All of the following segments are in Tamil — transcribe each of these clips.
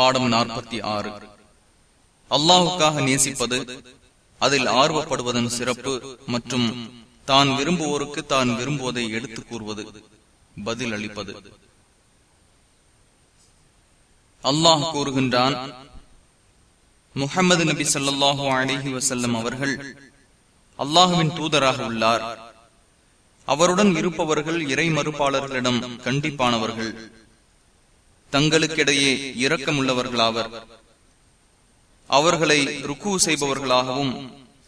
பாடம் நாற்பத்தி ஆறு. அல்லாஹுக்காக நேசிப்பது அதில் ஆர்வப்படுவதன் சிறப்பு மற்றும் தான் விரும்புவோருக்கு தான் விரும்புவதை எடுத்துக் கூறுவது பதில் அளிப்பது. அல்லாஹ் கூறுகின்றான் முகமது நபி ஸல்லல்லாஹு அலைஹி வசல்லம் அவர்கள் அல்லாஹுவின் தூதராக உள்ளார். அவருடன் இருப்பவர்கள் இறை மறுப்பாளர்களிடம் கண்டிப்பானவர்கள். தங்களுக்கிடையே இரக்கமுள்ளவர்களாவர். அவர்களை ருக்கு செய்பவர்களாகவும்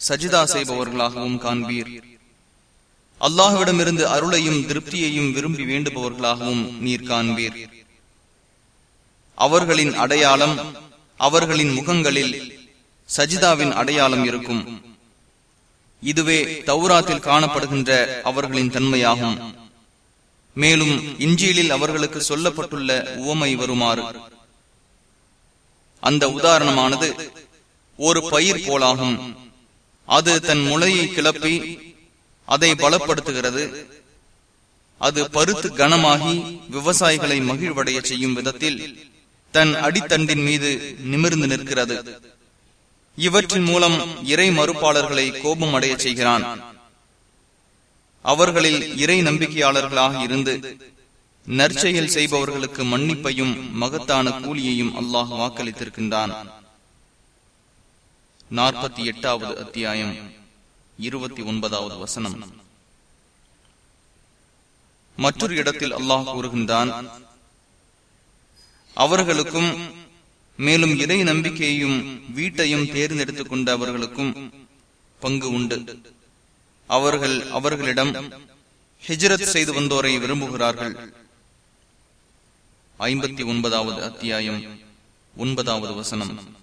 சஜிதா செய்பவர்களாகவும் காண்பீர். அல்லாஹுவிடமிருந்து அருளையும் திருப்தியையும் விரும்பி வேண்டுபவர்களாகவும் நீர் காண்பீர். அவர்களின் அடையாளம் அவர்களின் முகங்களில் சஜிதாவின் அடையாளம் இருக்கும். இதுவே தௌராத்தில் காணப்படுகின்ற அவர்களின் தன்மையாகும். மேலும் இஞ்சியலில் அவர்களுக்கு சொல்லப்பட்டுள்ள உவமை வருமாறு. அந்த உதாரணமானது ஒரு பயிர் போலாகும். அது தன் முளையை கிளப்பி அதை பலப்படுத்துகிறது. அது பருத்து கனமாகி விவசாயிகளை மகிழ்வடைய செய்யும் விதத்தில் தன் அடித்தண்டின் மீது நிமிர்ந்து நிற்கிறது. இவற்றின் மூலம் இறை மறுப்பாளர்களை கோபம் அடைய செய்கிறான். அவர்களில் இறை நம்பிக்கையாளர்களாக இருந்து நற்செயல் செய்பவர்களுக்கு மன்னிப்பையும் மகத்தான கூலியையும் அல்லாஹ் வாக்களித்திருக்கின்றான். நாற்பத்தி எட்டாவது அத்தியாயம் இருபத்தி ஒன்பதாவது வசனம். மற்றொரு இடத்தில் அல்லாஹ் கூறுகின்றான் அவர்களுக்கும் மேலும் இறை நம்பிக்கையையும் வீட்டையும் தேர்ந்தெடுத்துக் கொண்ட அவர்களுக்கும் பங்கு உண்டு. அவர்கள் அவர்களிடம் ஹிஜ்ரத் செய்து வந்தோரை விரும்புகிறார்கள். ஐம்பத்தி ஒன்பதாவது அத்தியாயம் ஒன்பதாவது வசனம்.